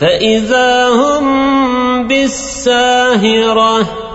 فإذا هم بالساهرة